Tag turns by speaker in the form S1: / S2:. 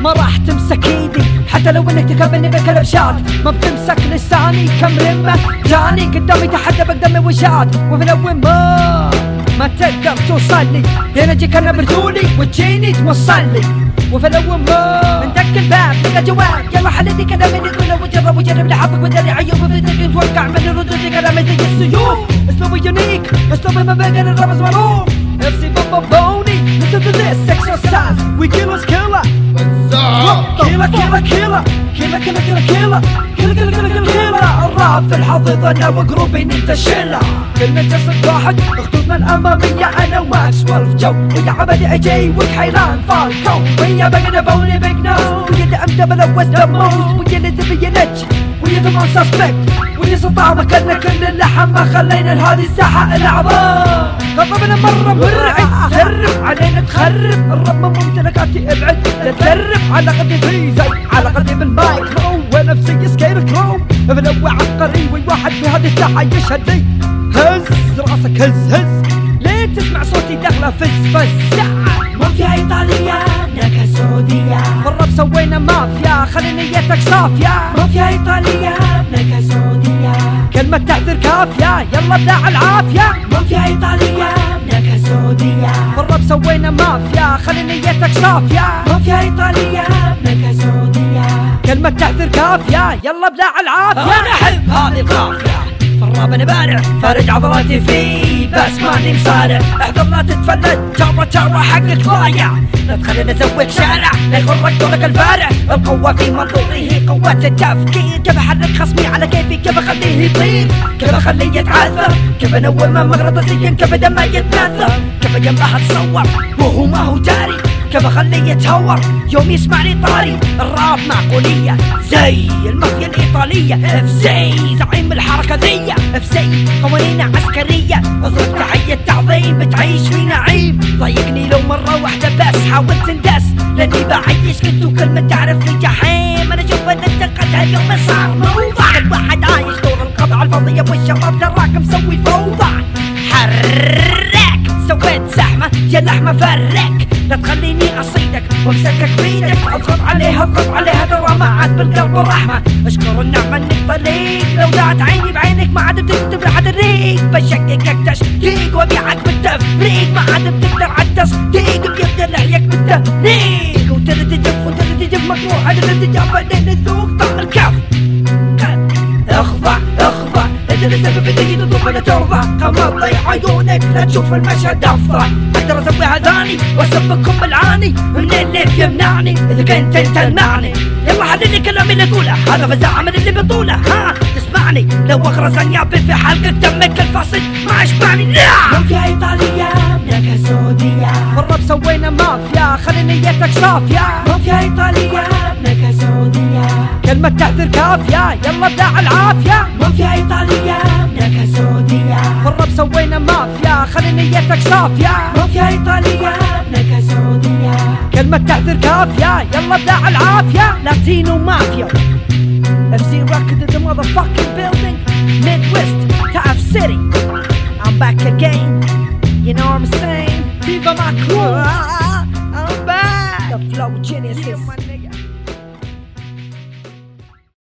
S1: ما راح تمسك ايدي حتى لو انك تقابلني بكلبشات ما بتمسك لساني كم رمة. جاني قدامي تحدى بقدامي وشات وفي الأول ما ما تقدر توصل لي هنا أجيك أنا بردولي وتجيني توصل لي وفي الأول ما ندق الباب لقى جواب. يلا حلدي كلامي نقوله وجرب وجرب لحظك وداري عيوب بدك توقع من ردودي كلامي زي السيوف. أسلوبي يونيك أسلوبي ما بين الرمز معروف To this exercise. We kill us killer Killer killer. Killer Killer killer killer. Killer Killer killer killer killer. Killer الراب في الحضيض أنا وجروبي انت شلة كلنا جسد واحد خطوطنا الأمامية. أنا وماكس وولف جو ويا عبدي أجي والحيران فالكو ويا بقنا بوني بيج نوز ويا اللي إمتى بلوز دموز ويا اللي تبي نج ويا ضمان سسبكت ويا سطع مكاننا كل اللحم ما خلينا لهذه الساحة العظام غضبنا مرة مرعي جرب علينا تخرب. الرب من ممتلكاتي ابعد لا تجرب على قدي في زي على قدي بالمايكرو ونفسي skill crew بلوع عبقري وواحد في هذه الساحة يشهد لي. هز راسك هز هز. ليه تسمع صوتي داخله فز فز؟
S2: مافيا إيطالية نكهة سعودية
S1: بالرب سوينا مافيا خلي نيتك صافية.
S2: مافيا إيطالية نكهة سعودية
S1: كلمة تعذر كافية. يلا ابداع العافية.
S2: مافيا إيطالية نكهة سعودية
S1: بالرب سوينا مافيا خلي نيتك صافية.
S2: مافيا إيطالية نكهة سعودية
S1: كلمة تعذر كافية. يلا ابداع العافية.
S2: أنا أحب هذه القافية.
S1: الراب أنا بارع فارج عضلاتي فيه بس ماني مصارع. احذر لا تتفلت ترى ترى حقك ضايع لا تخليني ازوق شارع لا يغرك طولك الفارع القوة في منظوري هي قوة التفكير. كيف أحرك خصمي على كيفي؟ كيف أخليه يطير؟ كيف أخليه يتعثر؟ كيف انوم مغناطيسيا كيف دمه يتنثر كيف جنبها تصور وهو ما هو جاري. كيف أخليه يتهور؟ يوم يسمعني طاري. الراب معقولية. زي المافيا الإيطالية. اف زي زعيم الحركة The F زي قوانين عسكرية اضرب تحية تعظيم بتعيش في نعيم ضايقني لو مرة واحدة بس حاول تندس. لأني بعيش كنت وكل ما تعرف في جحيم أنا أشوف ان انتقد هاليوم صار موضوع كل واحد عايش دور القضاء الفضية والشباب track مسوي فوضى. حرك سويت زحمة يا لحمة فرك. لا تخليني أصيدك وأمسكك بيدك. أضغط عليها أضغط عليها ترى ما عاد بالقلب والرحمة. أشكر النعمة إنك طليق لو عيني. بعينك ما عاد بتكتب لحد الريق بشككك تشكيك وابيعك بالتفريق. ما عاد بتقدر على التصديق. بيبدا لحيك بالتفريق. وترد تجف وترد تجف مقروحة ترد تجف بعدين تذوق طعم الكف. اخضع اخضع انت السبب تجي تطلب ولا ترضى غمض ضيع عيونك لا تشوف المشهد أفضل. أقدر أسوي اذاني واسبكم بالعاني. منين ليك يمنعني إذا كنت أنت المعني. يلا حللي كلامي اللي اقوله هذا فزاعة من اللي بطوله. ها. لو أغرز انيابي في حلقك دمك الفاصل ما اشبعني لا!
S2: مافيا إيطالية نكهة سعودية
S1: بالرب سوينا مافيا خلي نيتك صافية.
S2: مافيا إيطالية نكهة سعودية
S1: كلمة تعذر كافية يلا ابداع العافية.
S2: مافيا إيطالية نكهة سعودية
S1: بالرب سوينا مافيا خلي نيتك صافية.
S2: مافيا إيطالية نكهة سعودية
S1: كلمة تعذر كافية يلا ابداع العافية. لاتينو مافيا FC Record in the motherfucking building. Midwest Top City. I'm back again. You know what I'm saying? Viva my crew. I'm back. The flow genius